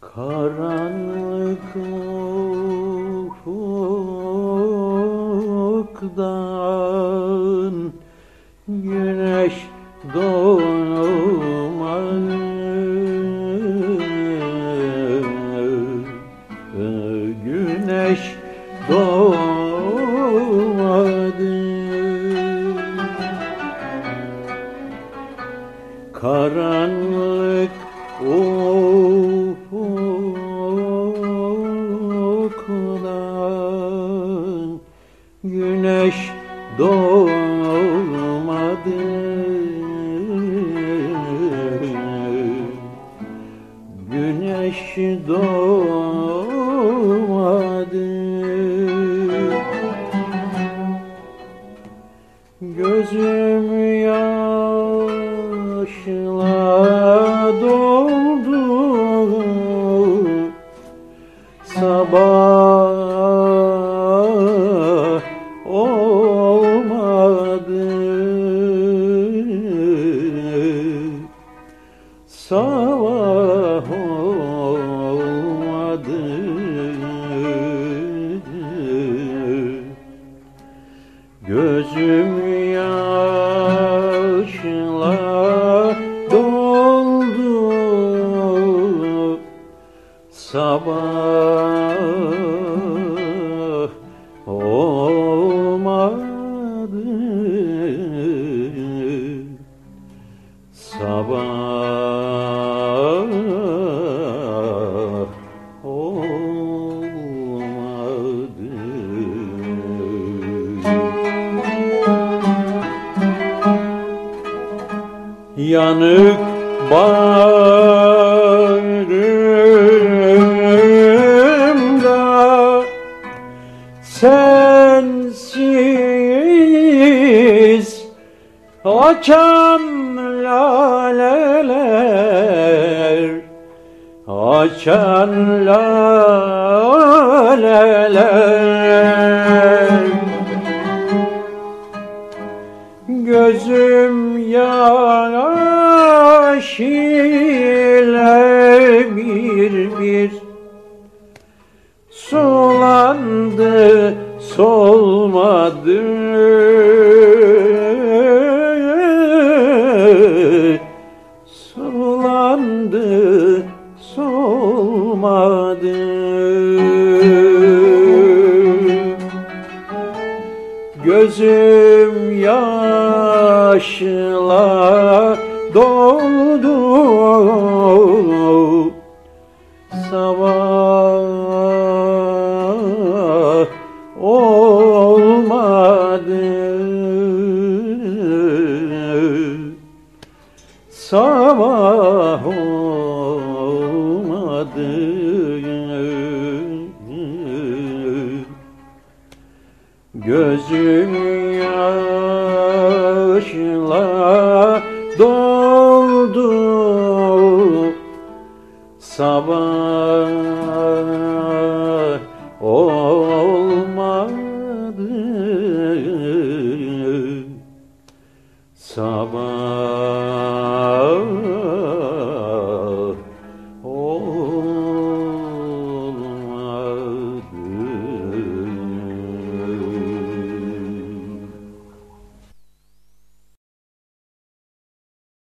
Karanlık ufuktan güneş doğmadı. Güneş doğmadı. Karanlık doğmadı. Güneş doğmadı. Gözüm yaşla olmadı. Sabah olmadı. Gözüm yaşla doldu. Sabah Yanık bağrımda. Sensiz açan laleler Açan laleler ile bir bir Sulandı solmadı. Sulandı solmadı. Gözüm yaşla doldu olmadı. Sabah olmadı. Gözüm yaşla doldu. Sabah